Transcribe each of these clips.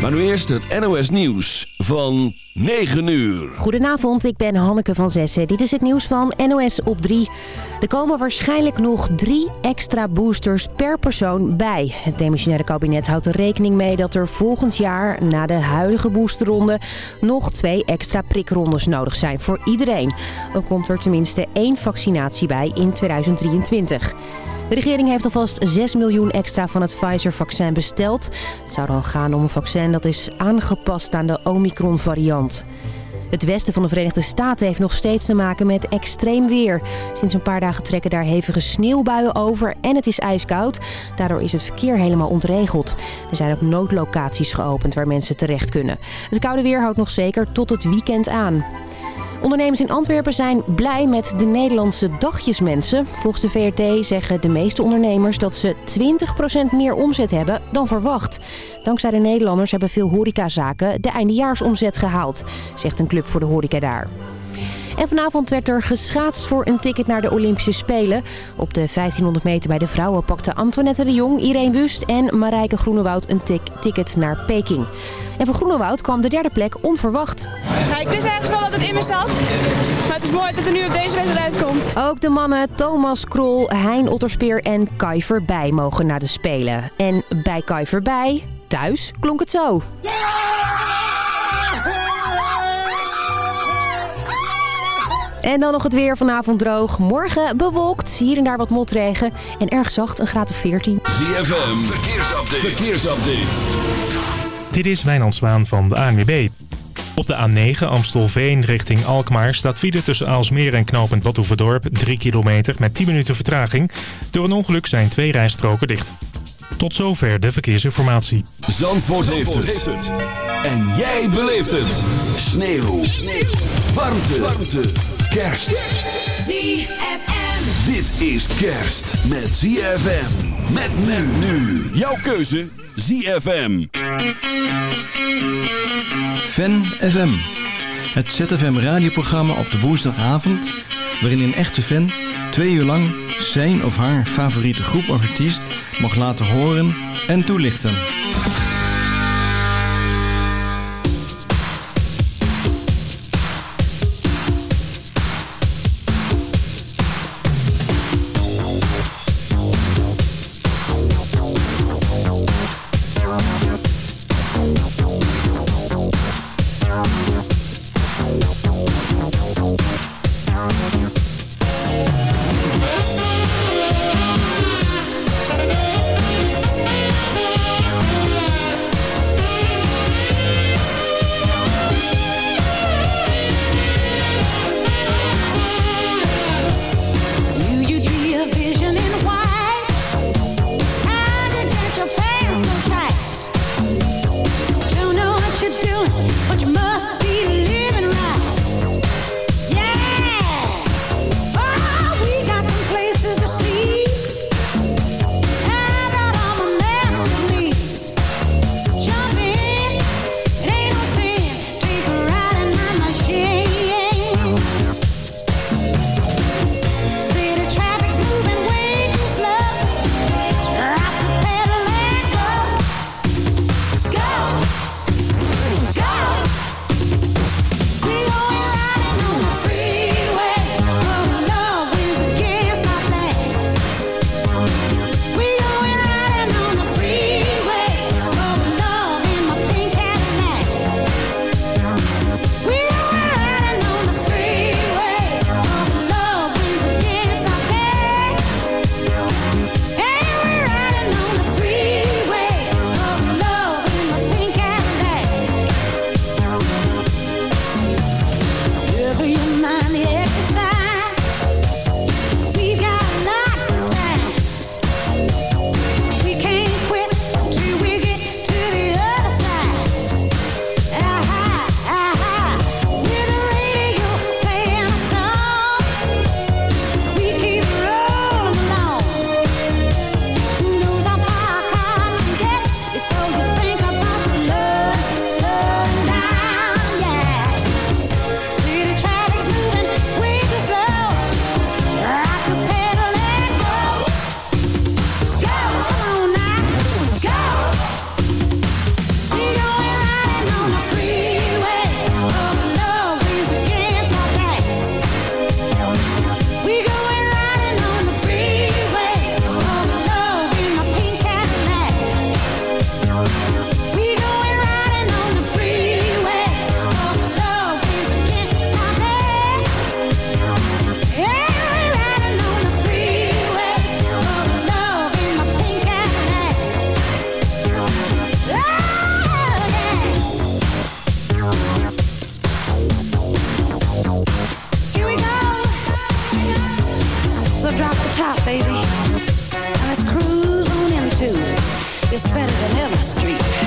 Maar nu eerst het NOS Nieuws van 9 uur. Goedenavond, ik ben Hanneke van Zessen. Dit is het nieuws van NOS op 3. Er komen waarschijnlijk nog drie extra boosters per persoon bij. Het demissionaire kabinet houdt er rekening mee dat er volgend jaar na de huidige boosterronde nog twee extra prikrondes nodig zijn voor iedereen. Dan komt er tenminste één vaccinatie bij in 2023. De regering heeft alvast 6 miljoen extra van het Pfizer-vaccin besteld. Het zou dan gaan om een vaccin dat is aangepast aan de Omicron-variant. Het westen van de Verenigde Staten heeft nog steeds te maken met extreem weer. Sinds een paar dagen trekken daar hevige sneeuwbuien over en het is ijskoud. Daardoor is het verkeer helemaal ontregeld. Er zijn ook noodlocaties geopend waar mensen terecht kunnen. Het koude weer houdt nog zeker tot het weekend aan. Ondernemers in Antwerpen zijn blij met de Nederlandse dagjesmensen. Volgens de VRT zeggen de meeste ondernemers dat ze 20% meer omzet hebben dan verwacht. Dankzij de Nederlanders hebben veel horecazaken de eindejaarsomzet gehaald, zegt een club voor de horeca daar. En vanavond werd er geschaatst voor een ticket naar de Olympische Spelen. Op de 1500 meter bij de vrouwen pakten Antoinette de Jong, Irene Wust en Marijke Groenewoud een ticket naar Peking. En voor Groenewoud kwam de derde plek onverwacht. Ja, ik wist eigenlijk wel dat het in me zat. Maar het is mooi dat er nu op deze wedstrijd uitkomt. Ook de mannen Thomas Krol, Hein Otterspeer en Kai Verbij mogen naar de Spelen. En bij Kai Verbij, thuis, klonk het zo. En dan nog het weer vanavond droog. Morgen bewolkt, hier en daar wat motregen. En erg zacht, een graad of 14. ZFM, verkeersupdate. verkeersupdate. Dit is Wijnand Zwaan van de ANWB. Op de A9 Amstelveen richting Alkmaar staat file tussen Aalsmeer en knooppunt Badhoevedorp 3 kilometer met 10 minuten vertraging. Door een ongeluk zijn twee rijstroken dicht. Tot zover de verkeersinformatie. Zandvoort, heeft, het. En jij beleeft het. Sneeuw. Sneeuw. Warmte. Warmte. Kerst. ZFM. Dit is kerst met ZFM. Met men nu. Jouw keuze ZFM. Fan FM. Het ZFM radioprogramma op de woensdagavond... waarin een echte fan twee uur lang zijn of haar favoriete groep of artiest... mag laten horen en toelichten. drop the top, baby. Now let's cruise on into It's better than ever, Street.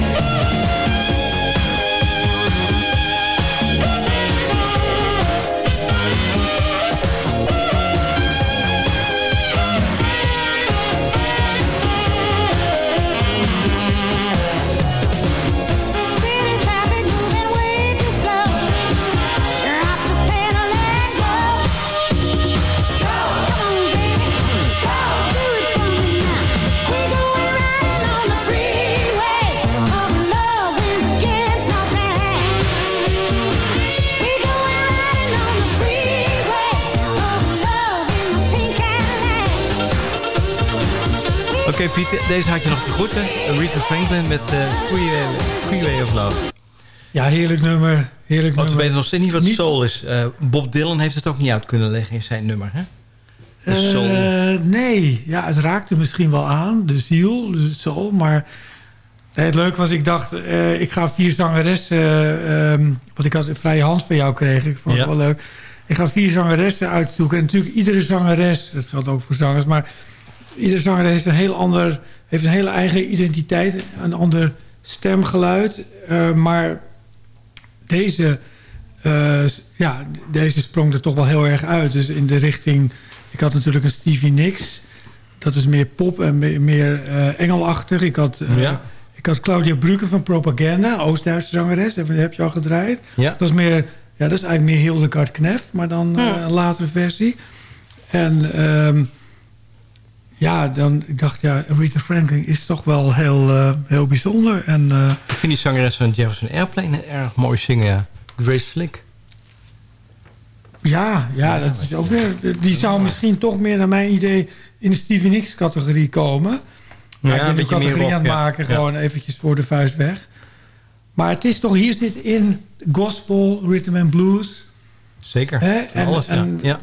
Oké Piet, deze had je nog te goed hè? Rita Franklin met uh, Freeway, of Love. Ja, heerlijk nummer. Heerlijk Want we weten nog steeds niet wat Niet- soul is. Eh, Bob Dylan heeft het ook niet uit kunnen leggen in zijn nummer, hè? Eh, nee, ja, het raakte misschien wel aan, de ziel, de soul. Maar nee, het leuke was, ik dacht, ik ga vier zangeressen... eh, ehm, want ik had een vrije hand van jou kregen. Ik vond het wel leuk. Ik ga vier zangeressen uitzoeken. En natuurlijk, iedere zangeres, dat geldt ook voor zangers... maar iedere zanger heeft een heel ander, heeft een hele eigen identiteit, een ander stemgeluid. Eh, maar deze, eh, ja, deze sprong er toch wel heel erg uit. Dus in de richting, ik had natuurlijk een Stevie Nicks. Dat is meer pop en meer, meer eh, engelachtig. Ik had, eh, Ja. ik had Claudia Brugge van Propaganda, Oost-Duitse zangeres. Die heb je al gedraaid. Ja. Dat is meer, ja, dat is eigenlijk meer Hildegard Knef, maar dan eh, een latere versie. En ehm, ja, dan ik dacht ja, Rita Franklin is toch wel heel, eh, heel bijzonder. En eh, Ik vind die zangeres van Jefferson Airplane erg mooi zingen, ja. Grace Slick. ja, ja, dat is ook weer, die zou misschien toch meer naar mijn idee in de Stevie Nicks categorie komen. Ja, ik ben een beetje meer categorie rock, aan het maken, Ja. gewoon eventjes voor de vuist weg. Maar het is toch, hier zit in gospel, rhythm and blues. Zeker. Hè? En- alles, en- ja.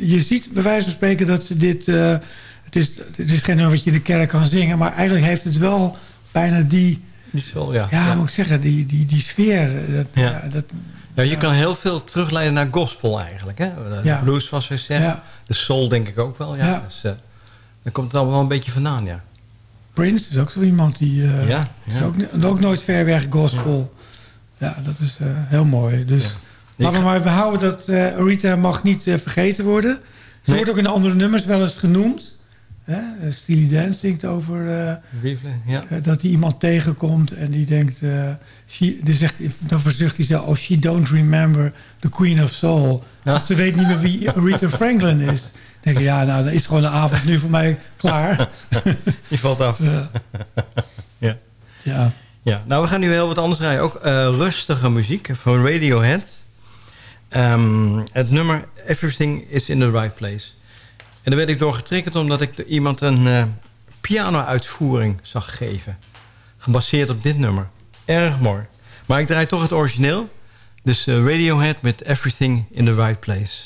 Je ziet bij wijze van spreken dat ze dit... eh, het, is, het is geen nummer wat je in de kerk kan zingen... maar eigenlijk heeft het wel bijna die... Soul, ja. Ja, ja. moet ik zeggen, die, die, die sfeer. eh, Dat, Ja. ja. dat, Ja, je kan heel veel terugleiden naar gospel eigenlijk. Hè? De Ja. blues, zoals we zeggen. Ja. De soul denk ik ook wel. Ja. Ja. Dus, eh, daar komt het allemaal wel een beetje vandaan, ja. Prince is ook zo iemand die... eh, Ja, Is ook, nooit ver weg gospel. Ja, dat is eh, heel mooi. Dus Ja. Laten we maar behouden dat eh Rita mag niet eh, vergeten worden. Ze Nee. wordt ook in de andere nummers wel eens genoemd. Hè? Eh, Steely Dan zingt over... ja. Dat hij iemand tegenkomt en die denkt... she, die zegt, dan verzucht hij zo... Oh, she don't remember the Queen of Soul. Ja. Want ze weet niet meer wie Rita Franklin is. Dan denk ik, ja, nou, dan is gewoon de avond nu voor mij klaar. Die valt af. Ja. Ja. ja. Nou we gaan nu heel wat anders rijden. Ook rustige muziek van Radiohead. Ehm, het nummer Everything is in the Right Place. En daar werd ik door getriggerd omdat ik iemand een eh, piano-uitvoering zag geven. Gebaseerd op dit nummer. Erg mooi. Maar ik draai toch het origineel. Dus eh, Radiohead met Everything in the Right Place.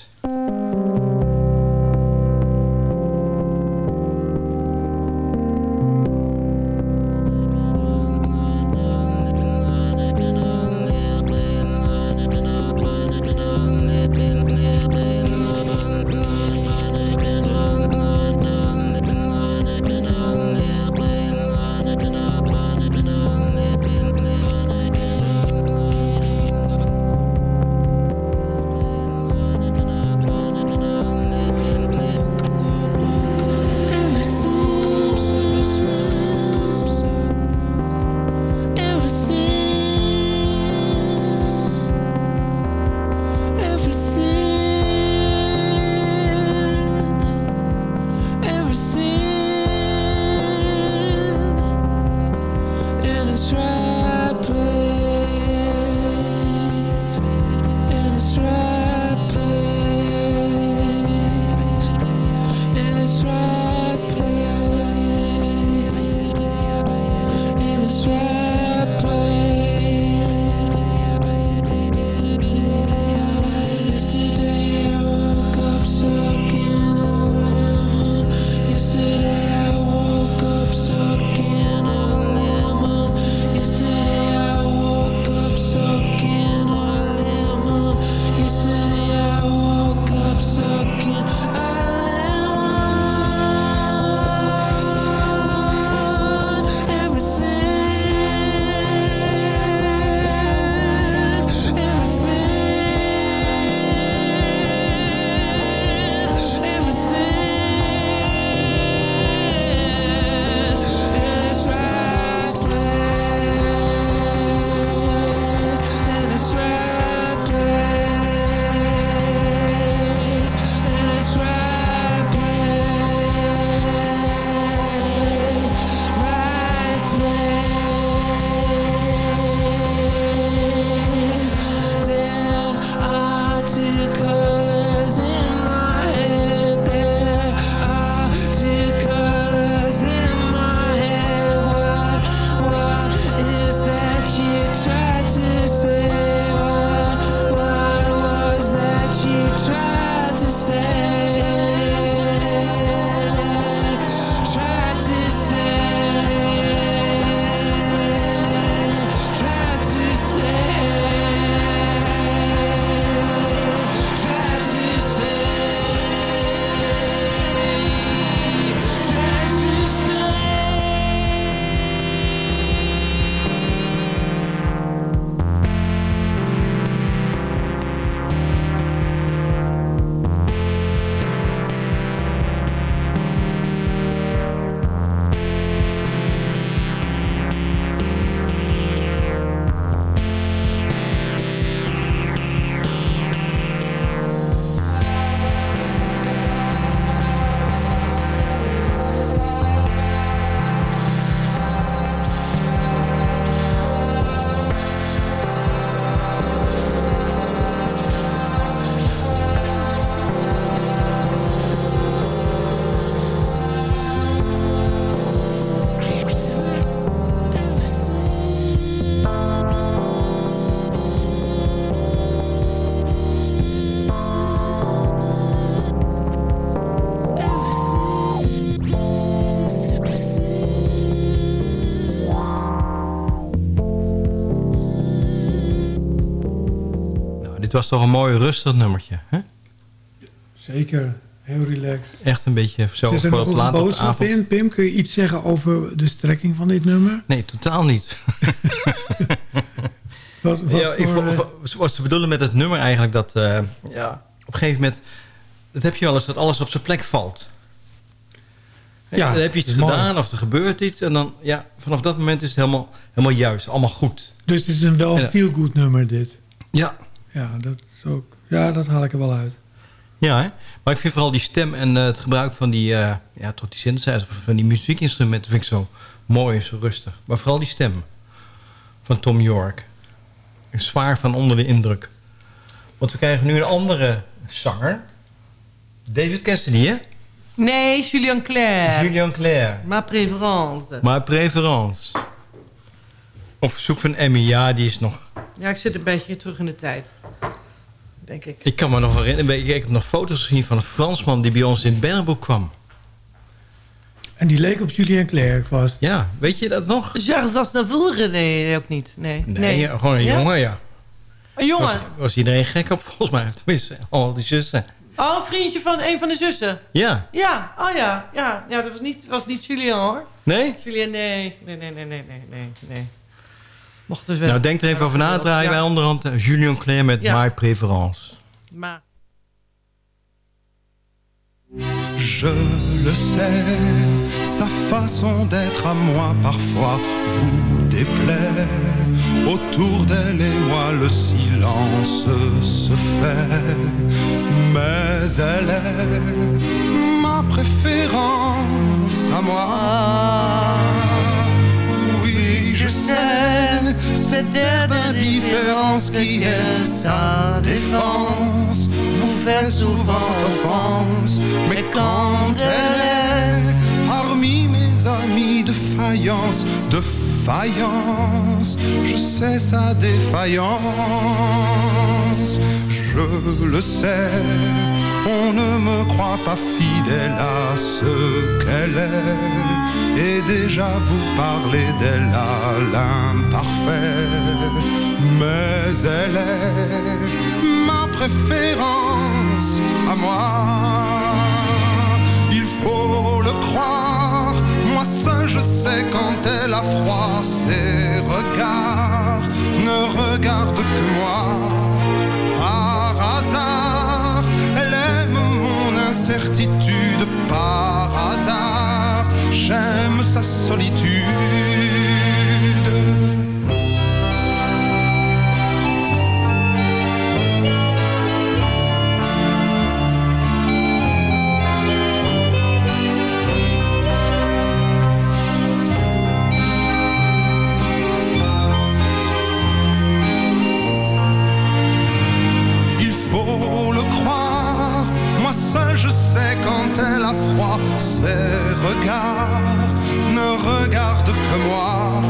Was toch een mooi rustig nummertje. Hè? Zeker, heel relaxed. Echt een beetje zo Is er nog het een boodschap avond. in? Pim, kun je iets zeggen over de strekking van dit nummer? Nee, totaal niet. Wat, wat ja, voor, eh, wat ze bedoelen met het nummer eigenlijk... dat eh, ja, op een gegeven moment... dat heb je wel eens, dat alles op zijn plek valt. Ja, dan heb je iets mooi. gedaan of er gebeurt iets... en dan, ja, vanaf dat moment is het helemaal, helemaal juist, allemaal goed. dus het is een wel feel-good nummer, dit. Ja. Ja dat, is ook, ja, dat haal ik er wel uit. Ja, hè? maar ik vind vooral die stem en eh, het gebruik van die, eh ja, tot die synthesizer, van die muziekinstrumenten vind ik zo mooi en zo rustig. Maar vooral die stem van Tom York. Ik zwaar van onder de indruk. Want we krijgen nu een andere zanger. David Cassidy, hè? Nee, Julien Clerc. Julian Claire. Ma préférence. Maar preference. Op verzoek van Emmy, ja, die is nog... Ja, ik zit een beetje terug in de tijd. Denk ik. Ik kan me nog herinneren, ik heb nog foto's gezien van een Fransman die bij ons in Bennenbroek kwam. En die leek op Julien Clerc vast. Ja, weet je dat nog? Jacques Aznavour? Nee, ook niet. Nee. Nee, ja, gewoon een Ja? jongen, ja. Een jongen? Was, was iedereen gek op, volgens mij. Tenminste, al die zussen. Oh, een vriendje van een van de zussen. Ja. Ja, oh ja. Ja, ja dat was niet, was niet Julien hoor. Nee? Julien, nee. Nee, nee, nee, nee, nee, nee. Mocht dus wel. Nou, denk er even over na. Draaien wij onderhand eh, Julien Claire met Ja. My Preference. Maar... Je le sais, sa façon d'être à moi parfois vous déplaît. Autour d'elle et moi le silence se fait, mais elle est ma préférence à moi. Cette air d'indifférence qui est sa défense vous fait souvent offense, mais quand elle est parmi mes amis de faïence, de faïence, je sais sa défaillance, je le sais. On ne me croit pas fidèle à ce qu'elle est, et déjà vous parlez d'elle à l'imparfait, mais elle est ma préférence à moi. Il faut le croire, moi seul je sais quand elle a froid, ses regards ne regardent que moi. Mon incertitude, par hasard, j'aime sa solitude. Il faut ses regards ne regardent que moi.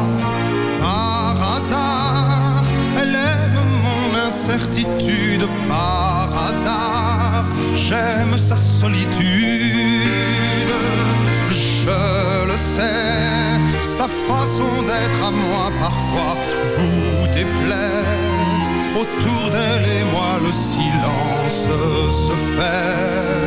Par hasard, elle aime mon incertitude, par hasard, j'aime sa solitude. Je le sais, sa façon d'être à moi parfois vous déplaît. Autour d'elle et moi le silence se fait.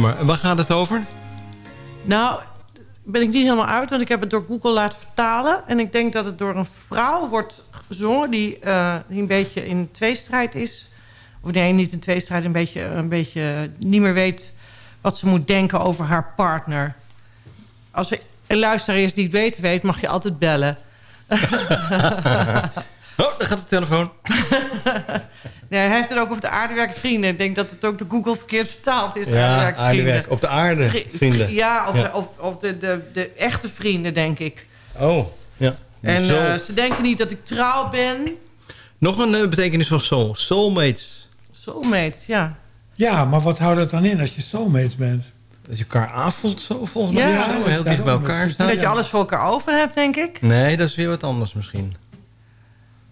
Nummer. En Waar gaat het over? Nou, ben ik niet helemaal uit, want ik heb het door Google laten vertalen. En ik denk dat het door een vrouw wordt gezongen die, eh, die een beetje in tweestrijd is. of een niet in tweestrijd een beetje, een beetje niet meer weet wat ze moet denken over haar partner. Als er een luisteraar is die het beter weet, mag je altijd bellen. Oh, daar gaat de telefoon. Nee, hij heeft het ook over de aardewerk vrienden. Ik denk dat het ook de Google verkeerd vertaald is. Ja, aardewerk. Op de aarde, Vri- vrienden. Ja, of, Ja. of, of de, de, de echte vrienden, denk ik. Oh, ja. En eh, ze denken niet dat ik trouw ben. Nog een eh, betekenis van soul. Soulmates. Soulmates, ja. Ja, maar wat houdt het dan in als je soulmates bent? Dat je elkaar aanvoelt zo, volgens mij. Ja, heel dicht bij elkaar staan. Dat je alles voor elkaar over hebt, denk ik. Nee, dat is weer wat anders misschien.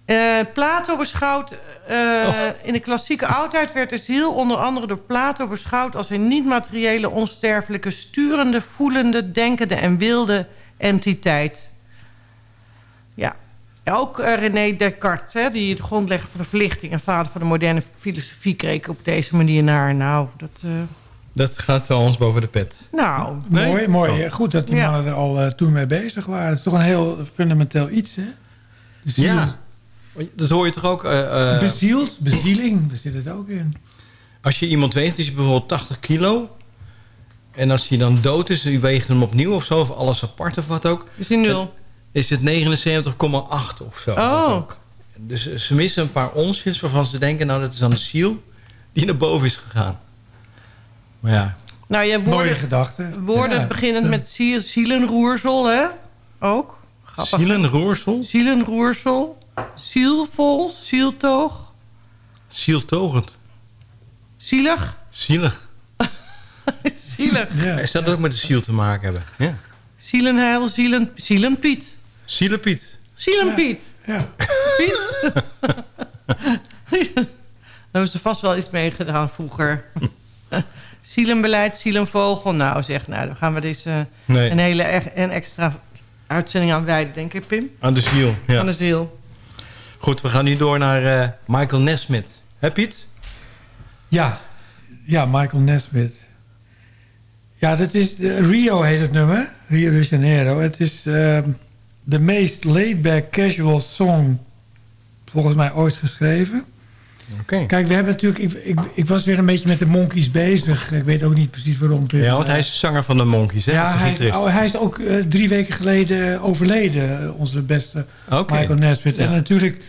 Eh, Plato beschouwt... eh, Oh. In de klassieke oudheid werd de ziel onder andere door Plato beschouwd... als een niet-materiële, onsterfelijke, sturende, voelende, denkende en wilde entiteit. Ja. Ook eh, René Descartes, hè, die de grondlegger van de verlichting... en vader van de moderne filosofie, kreeg op deze manier naar. Nou, dat... eh, Dat gaat wel ons boven de pet. nou, Nee? Mooi, mooi. Goed dat die Ja. mannen er al eh, toen mee bezig waren. Het is toch een heel fundamenteel iets, hè? De ziel. Ja. Dat hoor je toch ook... eh, eh, Bezield, bezieling, daar zit het ook in. als je iemand weegt, is hij bijvoorbeeld 80 kilo... en als hij dan dood is, u weegt hem opnieuw of zo... of alles apart of wat ook... is hij nul. is het 79,8 of zo. Oh. Ook. Dus eh, ze missen een paar onsjes waarvan ze denken... nou, dat is dan de ziel die naar boven is gegaan. Maar ja, Nou, je hebt Mooie woorden, gedachte. woorden Ja. beginnend met ziel, zielenroersel, hè? Ook. Grappig. zielenroersel, Zielenroersel. Zielvol, zieltoog. zieltogend, Zielig. zielig. Zielig. Ja. Hij zou dat ook met de ziel te maken hebben. Ja. Zielenheil, zielen, zielenpiet. Zielepiet. Zielenpiet. Ja. Piet. Daar hebben ze vast wel iets mee gedaan vroeger. Zielenbeleid, zielenvogel. Nou zeg, nou, dan gaan we deze Nee, een hele e- en extra uitzending aan wijden, denk ik, Pim. aan de ziel. Ja. de ziel. Goed, we gaan nu door naar eh, Michael Nesmith. Hè Piet? Ja, ja, Michael Nesmith. Ja, dat is, eh, Rio heet het nummer. Rio de Janeiro. Het is ehm, de meest laid-back casual song volgens mij ooit geschreven. Kijk, we hebben natuurlijk... Ik, ik, ik was weer een beetje met de Monkeys bezig. Ik weet ook niet precies waarom. Ja, want hij is zanger van de Monkeys, hè? Ja, hij is, oh, hij is ook eh, drie weken geleden overleden. Onze beste. Michael Nesmith. En natuurlijk,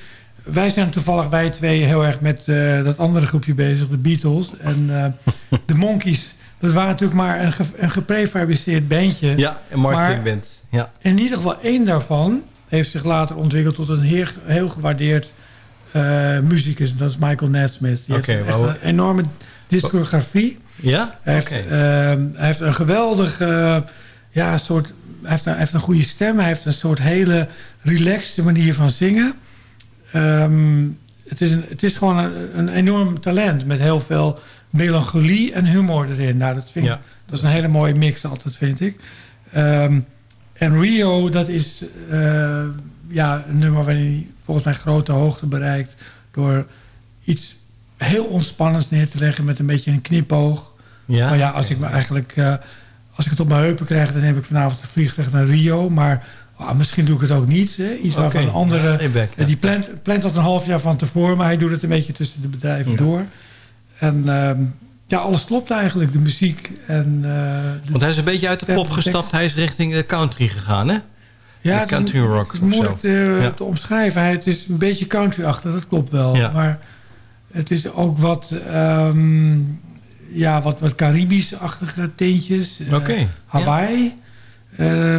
wij zijn toevallig wij twee heel erg met eh, dat andere groepje bezig, de Beatles. En eh, de Monkeys, dat waren natuurlijk maar een, ge een geprefabriceerd bandje. Ja, een marketingband. Ja. In ieder geval één daarvan heeft zich later ontwikkeld tot een heel, heel gewaardeerd muzikus. En dat is Michael Nesmith. Die heeft een enorme discografie. Ja? Hij heeft, Oké. ehm, hij heeft een geweldige... ja, soort, hij, heeft een, hij heeft een goede stem. Hij heeft een soort hele relaxte manier van zingen. Ehm, het, is een, het is gewoon een, een enorm talent... met heel veel melancholie en humor erin. Nou, dat, vind ik, Ja. dat is een hele mooie mix altijd, vind ik. Ehm, en Rio, dat is eh, ja, een nummer waarin hij volgens mij grote hoogte bereikt... door iets heel ontspannends neer te leggen met een beetje een knipoog. Ja? Maar ja, als ik me eigenlijk... eh, als ik het op mijn heupen krijg, dan heb ik vanavond de vliegtuig naar Rio. Maar ah, misschien doe ik het ook niet. Hè? Iets waarvan Oké. een andere... Ja, eh, die plant, plant dat een half jaar van tevoren, maar hij doet het een beetje tussen de bedrijven Ja. door. En ehm, ja, alles klopt eigenlijk. De muziek en... eh, de- Want hij is een beetje uit de pop gestapt. Hij is richting de country gegaan, hè? Ja, de het is- country rock Het is of moeilijk zo. te, Ja. te omschrijven. Hij, het is een beetje country-achtig, dat klopt wel. Ja. Maar het is ook wat, ehm, ja, wat, wat Caribisch-achtige tintjes. Eh, Oké. Hawaii. Eh,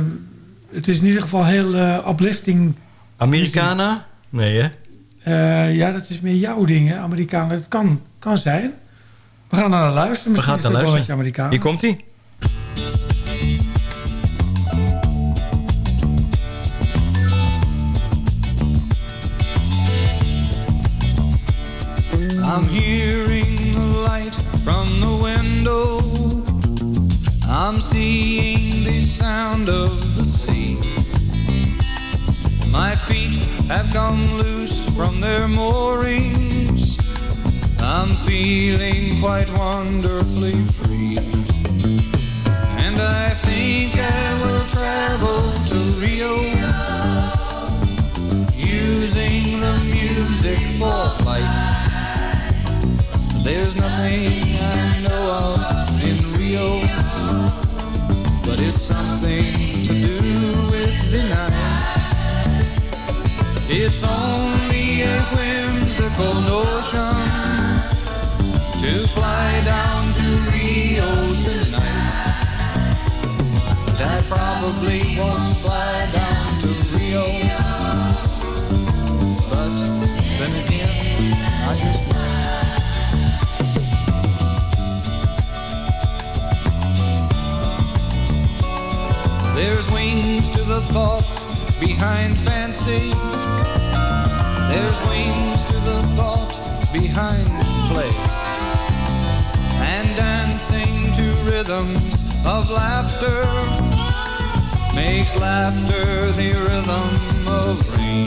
het is in ieder geval heel eh, uplifting. Americana? Nee, hè? Eh, ja, dat is meer jouw ding, hè, Amerikanen. Het kan, kan zijn. We gaan naar luisteren. We Misschien gaan is naar het luisteren. Hier komt I'm hearing the light from the window. I'm seeing the sound of the sea. My feet have come loose from their moorings. I'm feeling quite wonderfully free. And I think I will travel to Rio. Using the music for flight. Nothing I know of in Rio, but it's something to do with the night. It's only a whimsical notion to fly down to Rio tonight. But I probably won't fly down to Rio. But then again, I just There's wings to the thought behind fancy. There's wings to the thought behind play. And dancing to rhythms of laughter makes laughter the rhythm of rain.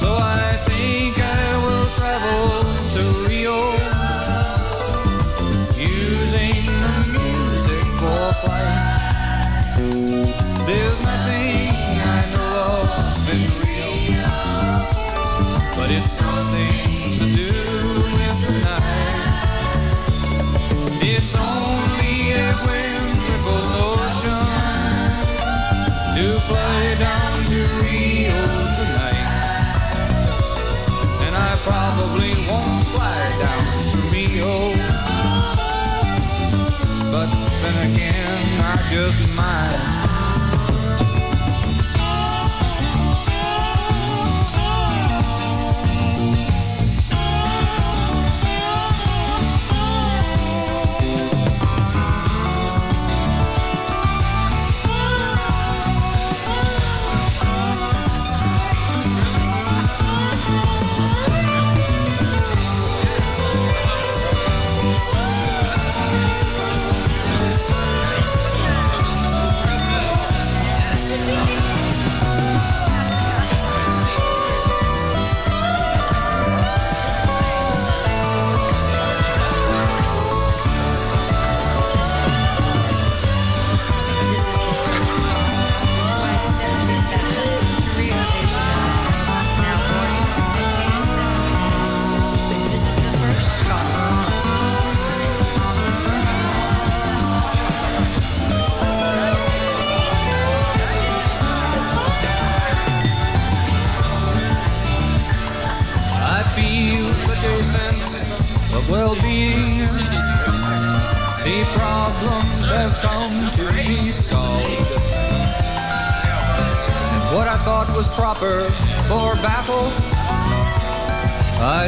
So I think I will travel to Rio using the music for flight. There's nothing I know of in Rio, but it's something to do with the night. It's only a whimsical notion to fly down to Rio tonight, and I probably won't fly down to Rio, but then again I just might.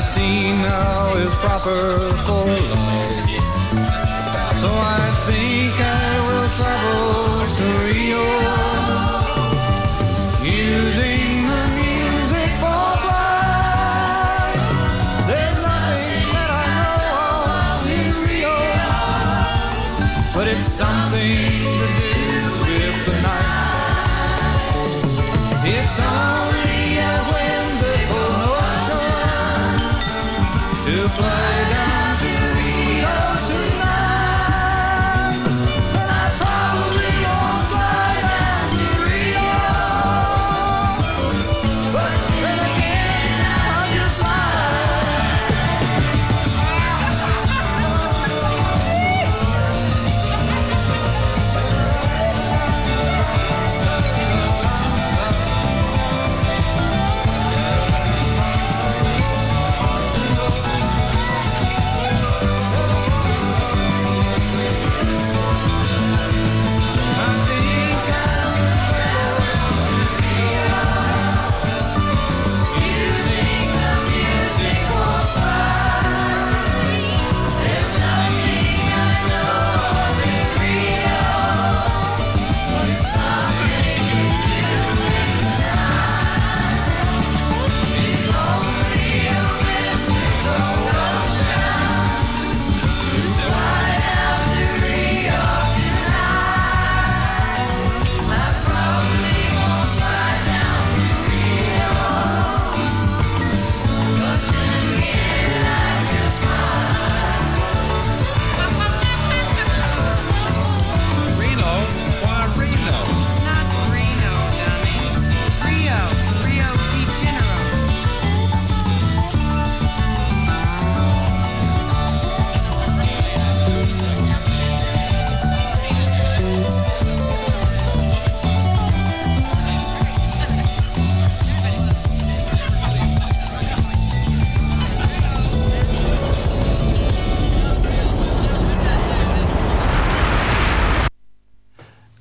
I see now is proper for love. So I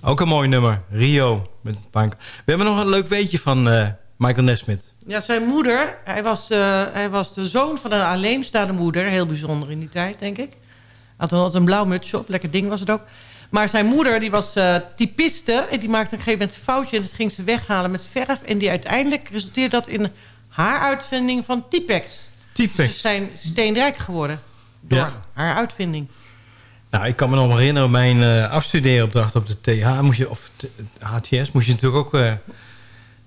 Ook een mooi nummer. Rio. Met. We hebben nog een leuk weetje van eh, Michael Nesmith. Ja, zijn moeder, hij was, eh, hij was de zoon van een alleenstaande moeder. Heel bijzonder in die tijd, denk ik. Had altijd een blauw mutsje op, lekker ding was het ook. Maar zijn moeder, die was uh, typiste. En die maakte een gegeven moment een foutje. En dat ging ze weghalen met verf. En die uiteindelijk resulteerde dat in haar uitvinding van Typex. Typex. Dus ze zijn steenrijk geworden door Ja. haar uitvinding. Nou, ik kan me nog herinneren, mijn eh, afstudeeropdracht op de TH, moest je, of HTS, moest je natuurlijk ook eh,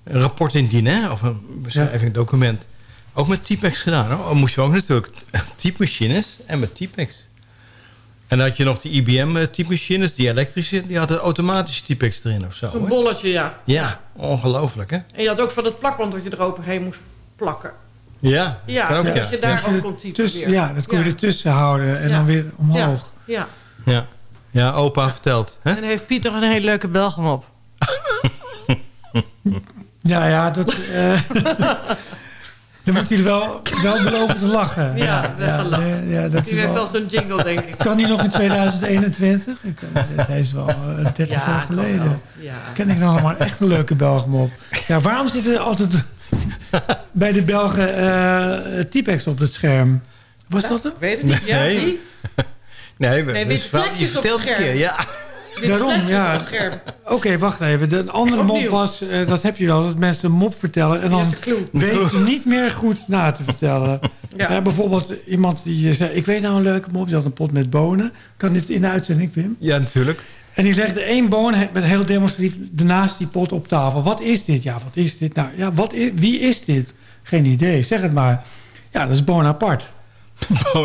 een rapport indienen, hè? of een beschrijving, een document. Ook met Typex gedaan, hoor. Dan moest je ook natuurlijk typemachines en met Typex. En dan had je nog die IBM-typemachines, die elektrische, die hadden automatische Typex erin of zo. Zo'n bolletje, ja. Ja, ongelooflijk, hè? En je had ook van het plakband dat je eroverheen moest plakken. Ja, Ja, ook, dat ja. je daar ook kon weer. ja, dat kon je Ja. ertussen houden en Ja. dan weer omhoog. Ja. Ja, ja opa vertelt. Hè? En heeft Piet nog een hele leuke Belgum op. Ja, ja, dat... eh dan moet hij er wel, wel beloven te lachen. Ja, wel lachen. eh, ja, dat Die is heeft wel, zo'n jingle, denk ik. kan die nog in 2021? Ik, eh, Hij is wel eh, 30 Ja, jaar geleden. Ja. Ken ik nou maar echt een leuke Belgen op. Ja, waarom zitten er altijd bij de Belgen eh Typex op het scherm? Was dat hem? Weet het niet? Ja, Nee. Nee, we, Nee, dus witte wel- vlekjes je op vertelt een keer, ja. Witte Daarom, ja. Oké, wacht even. De andere mop was, eh, dat heb je wel, dat mensen een mop vertellen... en dan weten ze niet meer goed na te vertellen. Ja. Ja. bijvoorbeeld iemand die eh, zei... ik weet nou een leuke mop, die had een pot met bonen. Kan dit in de uitzending, Wim? Ja, natuurlijk. En die legde één boon met heel demonstratief ernaast die pot op tafel. Wat is dit? Ja, wat is dit? Nou, ja, wat is, wie is dit? Geen idee, zeg het maar. Ja, dat is Bonaparte.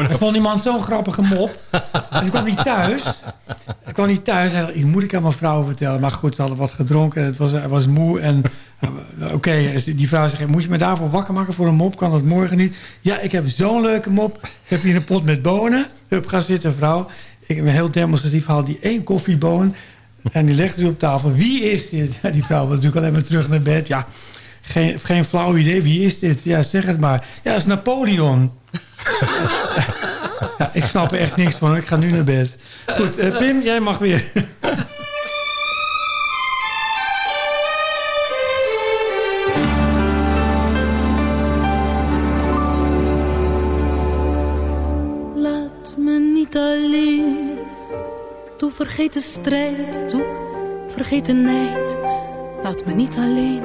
Ik vond die man zo'n grappige mop. En ik kwam niet thuis. Ik kwam niet thuis. "Ik moet ik aan mijn vrouw vertellen. Maar goed, ze hadden wat gedronken. Het was, hij was moe. En eh, oké, die vrouw zegt... moet je me daarvoor wakker maken voor een mop? Kan dat morgen niet? Ja, ik heb zo'n leuke mop. Ik heb hier een pot met bonen. Hup, ga zitten, vrouw. Ik ben heel demonstratief. Haal die één koffieboon. En die legde hij op tafel. Wie is dit? Die vrouw wil natuurlijk alleen maar terug naar bed. Ja, geen, geen flauw idee. Wie is dit? Ja, zeg het maar. Ja, dat is Napoleon. Ja, ik snap er echt niks van. Ik ga nu naar bed. Goed, eh, Pim, jij mag weer. Laat me niet alleen. Toe vergeet de strijd, toe vergeet de nijd. Laat me niet alleen.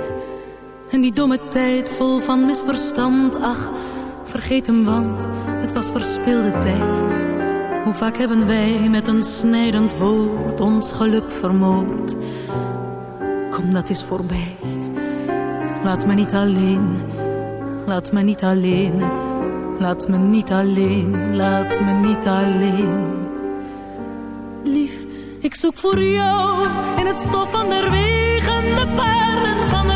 En die domme tijd vol van misverstand. Ach, vergeet hem, want het was verspilde tijd. Hoe vaak hebben wij met een snijdend woord ons geluk vermoord. Kom, dat is voorbij. Laat me niet alleen. Laat me niet alleen. Laat me niet alleen, laat me niet alleen. Lief, ik zoek voor jou in het stof van de regen, de parelen van de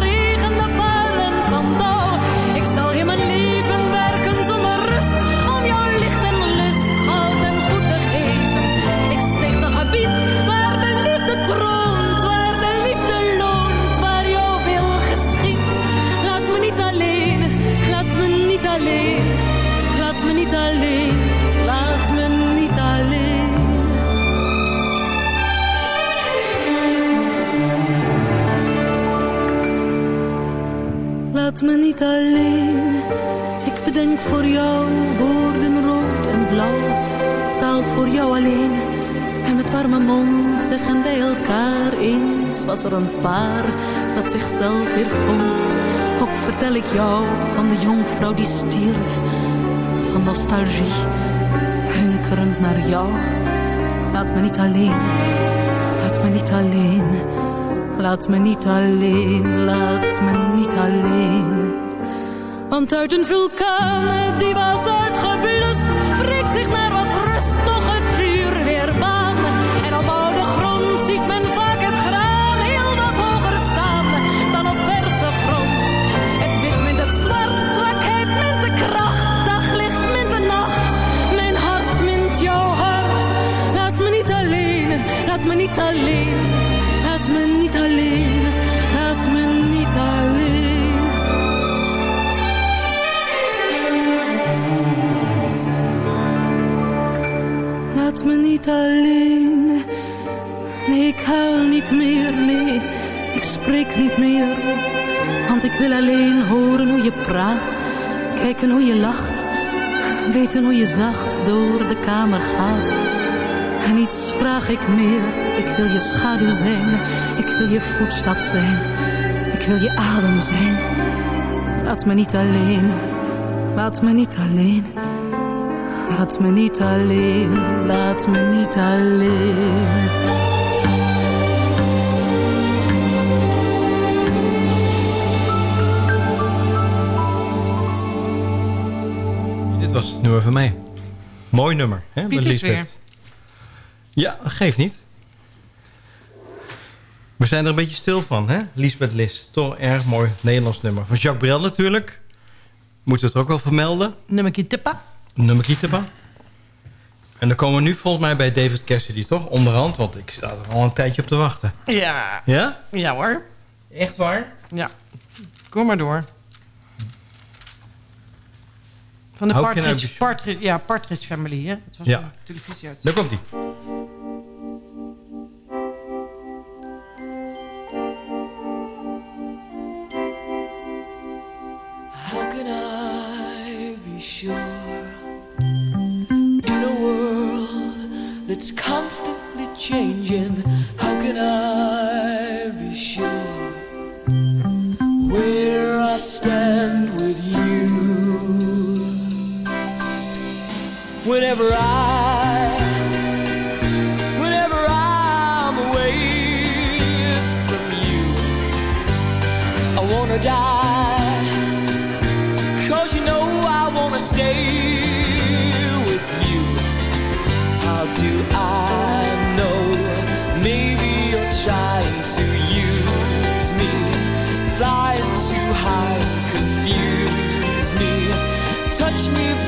een paar dat zichzelf weer vond. Ook vertel ik jou van de jonkvrouw die stierf van nostalgie, hunkerend naar jou. Laat me niet alleen, laat me niet alleen, laat me niet alleen, laat me niet alleen. Want uit een vulkaan die was uitgeblust, breekt zich naar wat niet alleen, laat me niet alleen, laat me niet alleen. Laat me niet alleen, nee ik huil niet meer, nee, ik spreek niet meer. Want ik wil alleen horen hoe je praat, kijken hoe je lacht. Weten hoe je zacht door de kamer gaat. En iets vraag ik meer, ik wil je schaduw zijn. Ik wil je voetstap zijn, ik wil je adem zijn. Laat me niet alleen, laat me niet alleen. Laat me niet alleen, laat me niet alleen. Dit was het nummer van mij. Mooi nummer, hè? Piet met is Lisbeth. Ja, geeft niet. We zijn er een beetje stil van, hè? Lisbeth List. Toch erg mooi Nederlands nummer. Van Jacques Brel natuurlijk. Moeten we het er ook wel vermelden. Nummertje tippa. Nummer Kieteba. En dan komen we nu volgens mij bij David Cassidy, toch? Onderhand, want ik sta er al een tijdje op te wachten. Ja. Ja? Ja hoor. Echt waar? Ja. Kom maar door. Van de Partridge? Partridge, ja, Partridge Family, hè? Het was Ja. een televisie uit. Daar komt that's constantly changing? How can I be sure where I stand with you? Whenever I, whenever I'm away from you, I wanna die.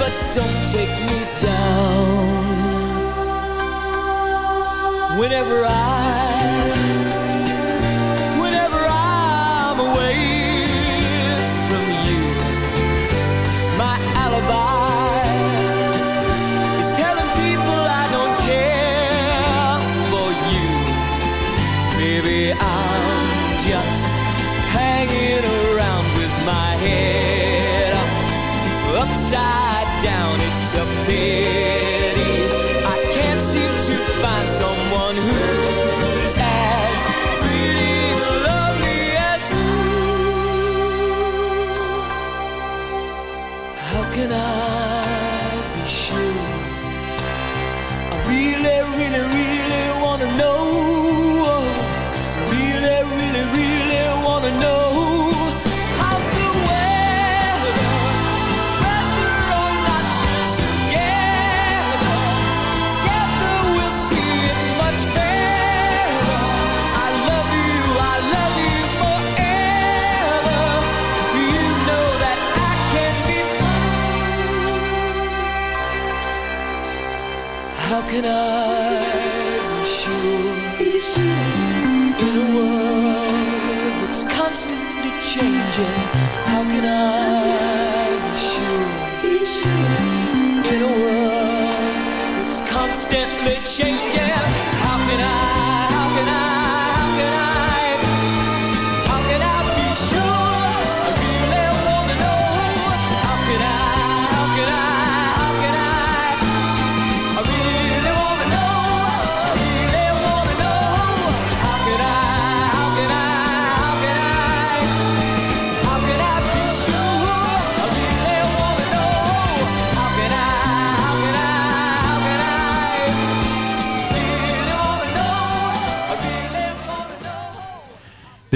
But don't take me down. Whenever I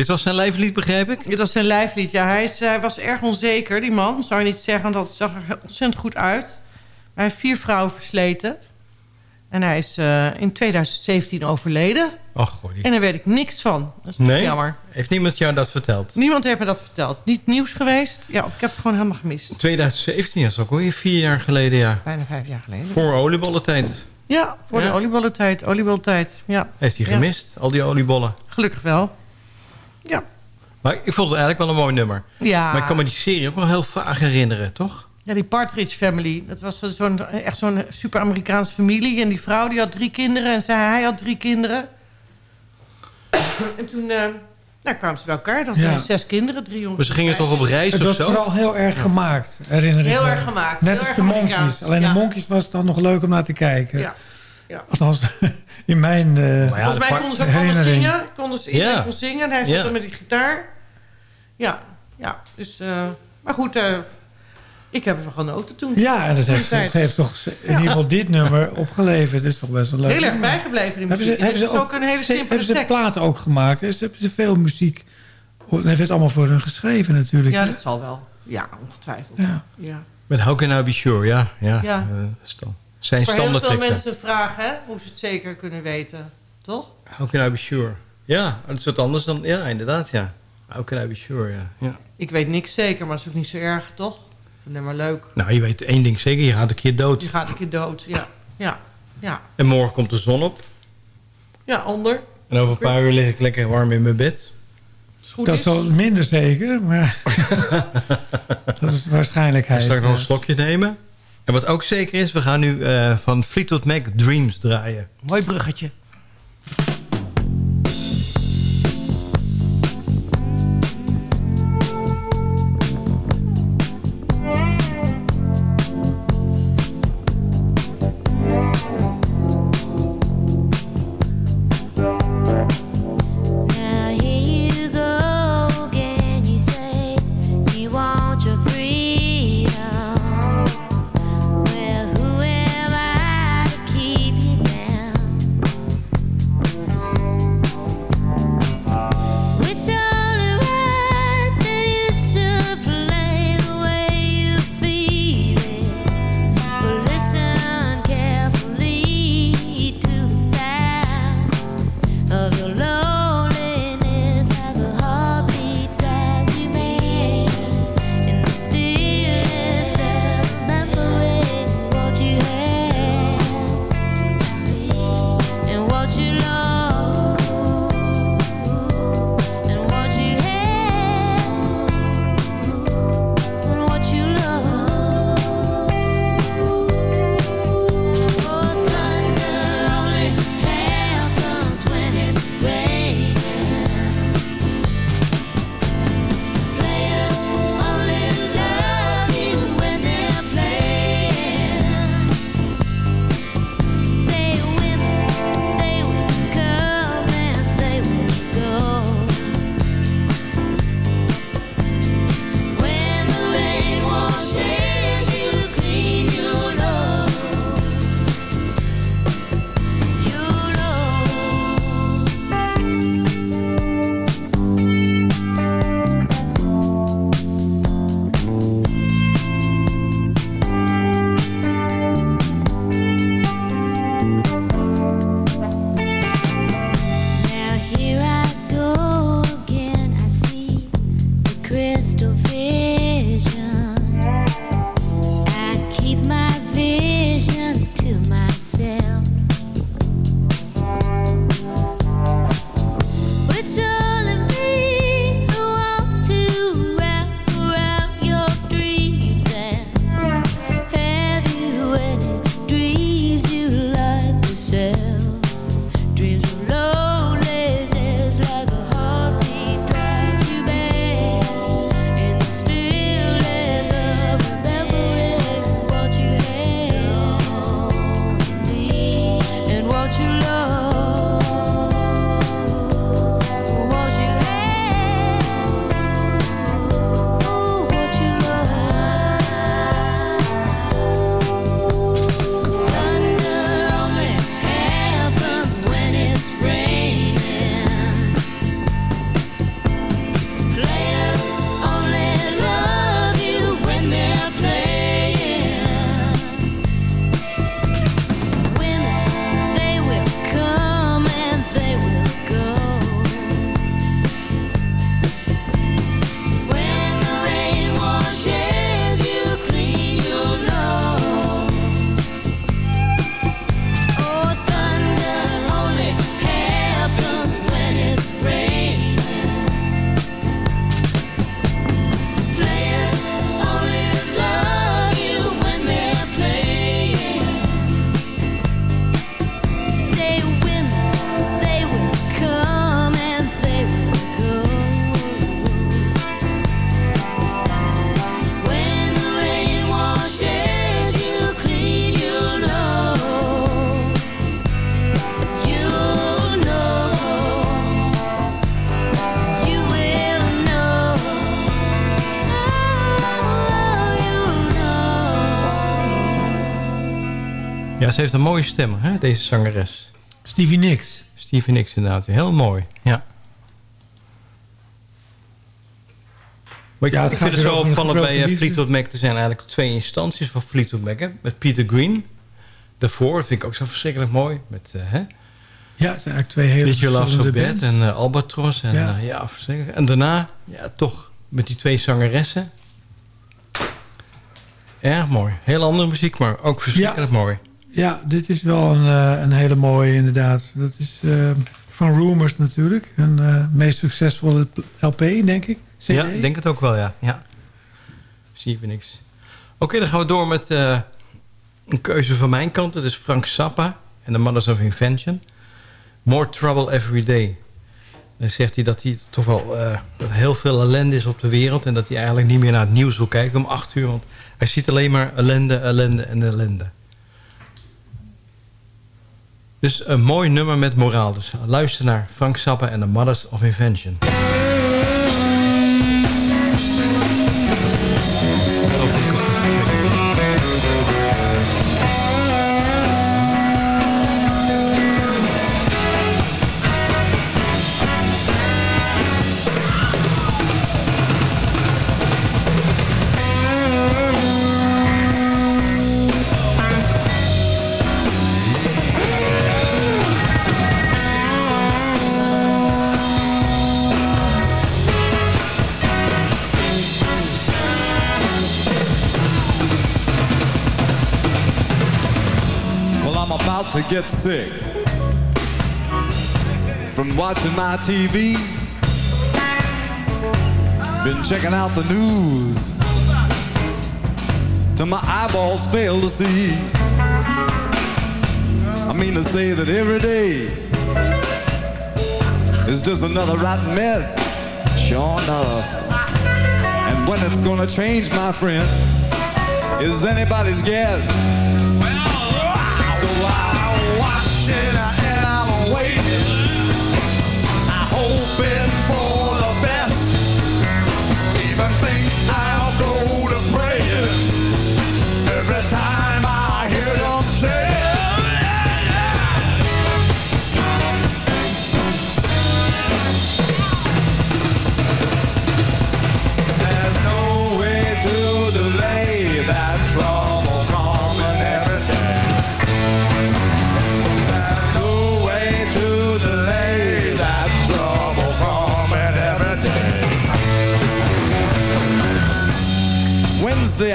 Dit was zijn lijflied, begrijp ik? Dit was zijn lijflied. Ja, hij, is, hij was erg onzeker, die man. Zou je niet zeggen, want dat zag er ontzettend goed uit. Hij heeft vier vrouwen versleten. En hij is eh, in 2017 overleden. Ach, goh. die- En daar weet ik niks van. Dat is Nee? jammer. Heeft niemand jou dat verteld? Niemand heeft me dat verteld. Niet nieuws geweest. Ja, of ik heb het gewoon helemaal gemist. 2017, dat is ook alweer vier jaar geleden, ja. Bijna vijf jaar geleden. Voor olieballentijd. Ja, voor Ja. de olieballentijd. Olieballentijd, ja. Heeft hij Ja. gemist, al die oliebollen. Gelukkig wel. Ja. Maar ik vond het eigenlijk wel een mooi nummer. Ja. Maar ik kan me die serie ook wel heel vaag herinneren, toch? Ja, die Partridge Family. Dat was zo'n, echt zo'n super Amerikaanse familie. En die vrouw die had drie kinderen. En zij, hij had drie kinderen. en toen eh, nou, kwamen ze bij elkaar. Dat Ja. waren zes kinderen, drie jongens. Maar ze gingen toch op reis Het of was zo? vooral heel erg gemaakt, herinner ik Heel me. erg gemaakt, Net heel als de Monkeys. Alleen Ja. de Monkeys was dan nog leuk om naar te kijken. Ja. Ja. Althans, in mijn eh, Volgens mij konden ze ook allemaal zingen. Konden ze, iedereen Ja. kon zingen. En hij zat er met die gitaar. Ja, ja. Dus, eh, maar goed, eh, ik heb ervan genoten toen. Ja, en dat heeft, dat heeft toch in ieder geval dit nummer opgeleverd. Dat is toch best wel leuk. Heel erg bijgebleven, die Hebben muziek. ze, hebben ze Het is ook, ook een hele ze- simpele hebben ze de tekst. platen ook gemaakt? Hebben ze veel muziek... Dat heeft het allemaal voor hun geschreven natuurlijk. Ja, dat zal wel. Ja, ongetwijfeld. Ja. Ja. Met How Can I Be Sure, ja. ja. Ja. eh, sta- zijn Voor heel veel mensen vragen hè, hoe ze het zeker kunnen weten. Toch? How Can I Be Sure? Ja, dat is wat anders dan... Ja, inderdaad, ja. How Can I Be Sure, ja. ja. Ik weet niks zeker, maar dat is ook niet zo erg, toch? Alleen maar leuk. Nou, je weet één ding zeker. Je gaat een keer dood. Je gaat een keer dood. Ja, ja, ja. En morgen komt de zon op. Ja, ander. En over een paar uur lig ik lekker warm in mijn bed. Is goed Dat is. wel minder zeker, maar dat is waarschijnlijkheid. straks nog een slokje nemen. En wat ook zeker is, we gaan nu eh, van Fleetwood Mac Dreams draaien. Mooi bruggetje. Ze heeft een mooie stem, hè, deze zangeres. Stevie Nicks. Stevie Nicks inderdaad. Heel mooi, ja. Maar ik, Ja, vind het zo opvallend bij eh. Fleetwood Mac. Er zijn eigenlijk twee instanties van Fleetwood Mac. Hè? Met Peter Green. Daarvoor vind ik ook zo verschrikkelijk mooi. Met, eh hè? Ja, het zijn eigenlijk twee hele Did You Love So Bad en eh, Albatross. En, Ja. ja. ja, verschrikkelijk. En daarna, ja, toch met die twee zangeressen. Erg mooi. Heel andere muziek, maar ook verschrikkelijk mooi. Ja, dit is wel een, eh, een hele mooie inderdaad. Dat is eh, van Rumors natuurlijk. Hun eh, meest succesvolle LP, denk ik. Ja, ik denk het ook wel, ja. ja. Zie je niks. Oké, dan gaan we door met een keuze van mijn kant. Dat is Frank Zappa en The Mothers of Invention. More Trouble Every Day. Dan zegt hij dat hij toch wel dat heel veel ellende is op de wereld... en dat hij eigenlijk niet meer naar het nieuws wil kijken om acht uur. Want hij ziet alleen maar ellende, ellende en ellende. Dus een mooi nummer met moraal. Dus luister naar Frank Zappa en The Mothers of Invention. Sick from watching my TV. Been checking out the news till my eyeballs fail to see. I mean to say that every day is just another rotten mess. Sure enough. And when it's gonna change, my friend, is anybody's guess.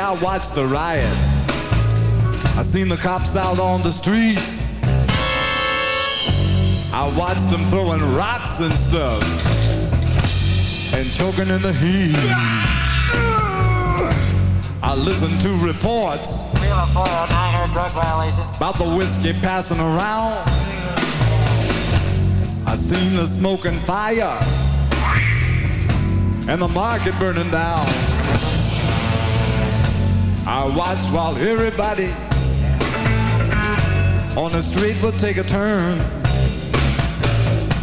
I watched the riot. I seen the cops out on the street. I watched them throwing rocks and stuff and choking in the heat. I listened to reports about the whiskey passing around. I seen the smoke and fire and the market burning down. I watched while everybody on the street would take a turn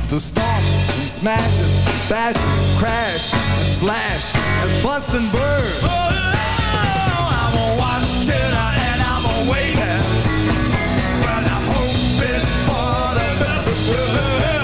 to stomp and smash and bash and crash and slash and bust and burn. Oh, I'm watching and I'm waiting. Well, I'm hoping for the best.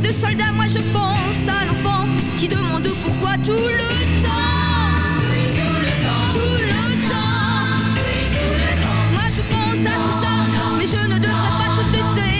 De soldats. Moi je pense à l'enfant qui demande pourquoi tout le temps. Tout le temps. Moi je pense à tout ça, mais je ne devrais pas toutes ces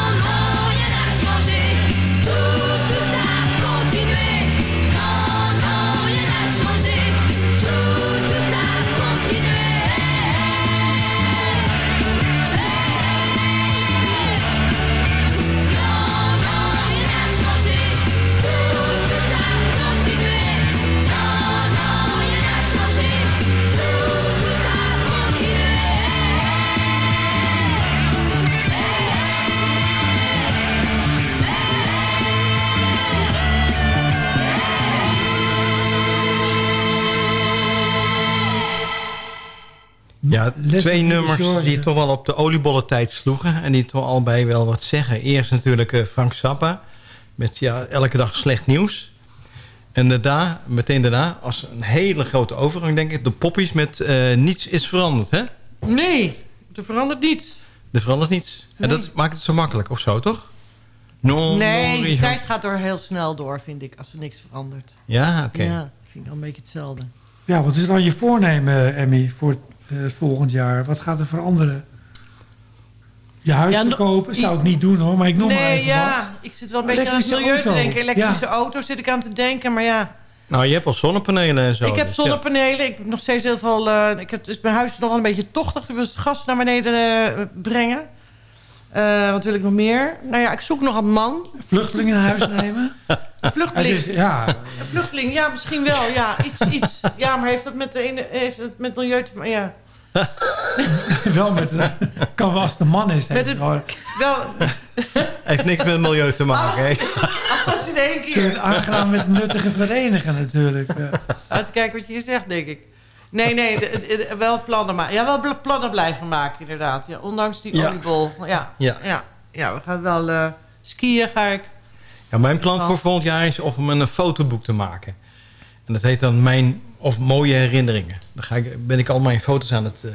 Ja, twee nummers die toch wel op de oliebollentijd sloegen. En die toch allebei wel wat zeggen. Eerst natuurlijk eh, Frank Zappa. Met ja, elke dag slecht nieuws. En daarna, meteen daarna, als een hele grote overgang denk ik... de poppies met eh, Niets is veranderd, hè? Nee, er verandert niets. Er verandert niets. En dat maakt het zo makkelijk, of zo, toch? No, nee, no, tijd gaat door heel snel door, vind ik, als er niks verandert. Ja, oké. Ja, vind ik al een beetje hetzelfde. Ja, wat is dan je voornemen, Emmy, voor volgend jaar? Wat gaat er veranderen? Je huis Ja, verkopen zou ik niet doen hoor, maar ik noem maar nee, even ja, wat. ik zit wel een beetje aan het milieu te denken. Elektrische Ja. auto zit ik aan te denken, maar ja. Nou, je hebt al zonnepanelen en zo. ik heb dus ja. zonnepanelen, ik heb nog steeds heel veel... eh, ik heb, dus mijn huis is nog wel een beetje tochtig. Ik wil het gas naar beneden eh, brengen. Eh, wat wil ik nog meer? Nou ja, ik zoek nog een man. Vluchtelingen in huis nemen? Een vluchteling. Is- ja. Een vluchteling, ja, misschien wel. Ja, iets, iets. Ja, maar heeft dat met, de ene, heeft het met milieu te maken? Ja. wel met een, kan wel als een man is. Met heeft een- het wel- Wel, Heeft niks met het milieu te maken, hè? alles in één kun je het keer. aangaan met nuttige verenigen natuurlijk. Ja. Uit kijken wat je hier zegt, denk ik. Nee, nee, de- de- de- wel plannen maken. Ja, wel plannen blijven maken, inderdaad. Ja, ondanks die Ja. oliebol. Ja, Ja. ja. ja, we gaan wel eh, skiën, ga ik. Ja, mijn plan voor volgend jaar is om een fotoboek te maken. En dat heet dan Mijn of Mooie Herinneringen. Dan ga ik, ben ik al mijn foto's aan het eh,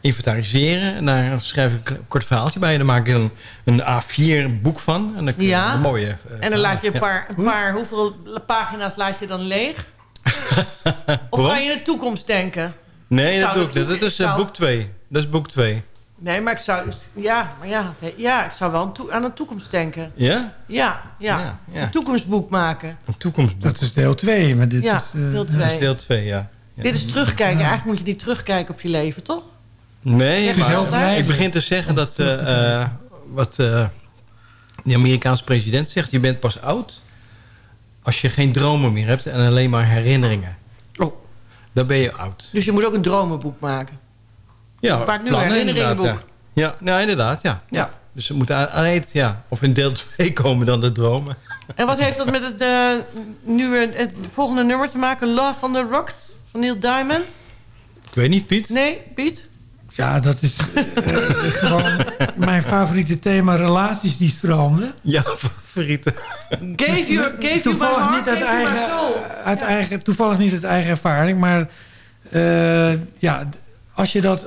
inventariseren. En daar schrijf ik een kort verhaaltje bij. En dan maak ik een, een A4 boek van. En dan Ja. een mooie. eh, En dan laat je een ja. paar, een paar... Hoeveel pagina's laat je dan leeg? of ga je in de toekomst denken? Nee, dat doe ik dat- niet. Dat is eh, boek 2. Dat is boek 2. Nee, maar ik zou... Ja, maar ja, ja ik zou wel aan, toe- aan de toekomst denken. Ja? Ja, ja. Ja, ja. Een toekomstboek maken. Een toekomstboek. Dat is deel 2. Maar dit Ja, is, eh, deel Dat twee. is deel 2, ja. ja. Dit is terugkijken. Eigenlijk moet je niet terugkijken op je leven, toch? Nee, Het is heel maar ik begin te zeggen dat eh, eh, wat eh de Amerikaanse president zegt. Je bent pas oud als je geen dromen meer hebt en alleen maar herinneringen. Oh. Dan ben je oud. Dus je moet ook een dromenboek maken. Ja, Maak nu een plannen herinneringenboek. inderdaad, Ja, ja nou, inderdaad, ja. ja. Dus we moeten aan, het, ja. Of in deel 2 komen dan de dromen. En wat heeft dat met het, eh, nieuwe, het volgende nummer te maken? Love on the Rocks van Neil Diamond? Ik weet niet, Piet. Nee, Piet? Ja, dat is eh, gewoon mijn favoriete thema. Relaties die stroomden. Ja, favoriete. Gave you, gave you my Toevallig heart, niet uit you eigen, uit eigen, toevallig niet uit eigen ervaring. Maar eh, ja, als je, dat,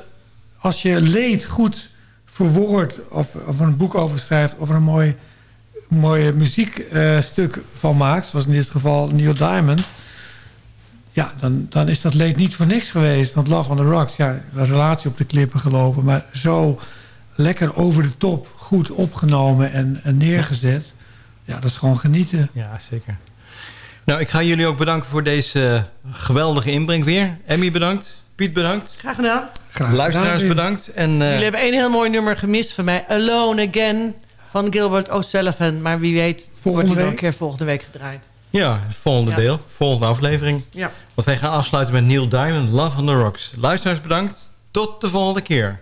als je leed goed verwoordt... of, of een boek over schrijft... of er een mooi, mooi muziekstuk van maakt... zoals in dit geval Neil Diamond... ja, dan, dan is dat leed niet voor niks geweest. Want Love on the Rocks, ja, een relatie op de klippen gelopen... maar zo lekker over de top goed opgenomen en, en neergezet... ja, dat is gewoon genieten. Ja, zeker. Nou, ik ga jullie ook bedanken voor deze geweldige inbreng weer. Emmy bedankt. Piet bedankt. Graag gedaan. Graag Luisteraars gedaan, bedankt. En, eh, Jullie hebben één heel mooi nummer gemist van mij. Alone Again van Gilbert O'Sullivan. Maar wie weet wordt Volgende die nog een keer volgende week gedraaid. ja, het volgende Ja. deel. Volgende aflevering. Ja. Want wij gaan afsluiten met Neil Diamond, Love on the Rocks. Luisteraars bedankt. Tot de volgende keer.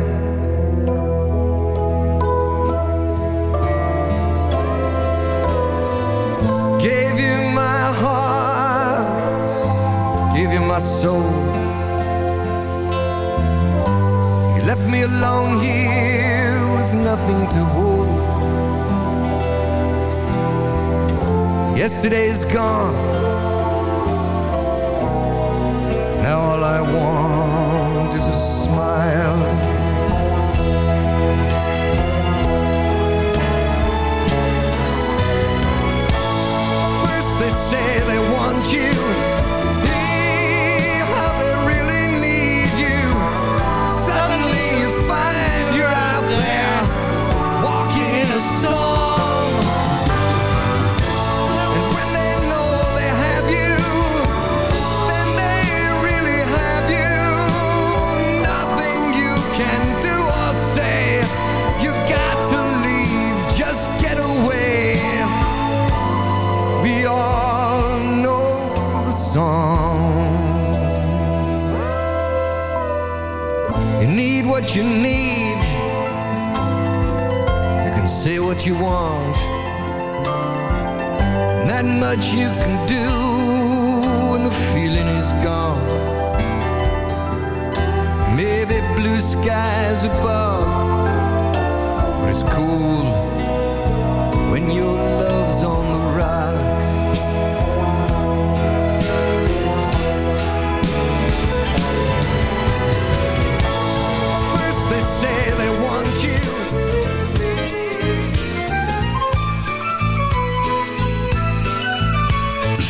Gave you my soul. You left me alone here with nothing to hold. Yesterday's gone. Now all I want is a smile. You need. You can say what you want. Not much you can do when the feeling is gone. Maybe blue skies above, but it's cool when your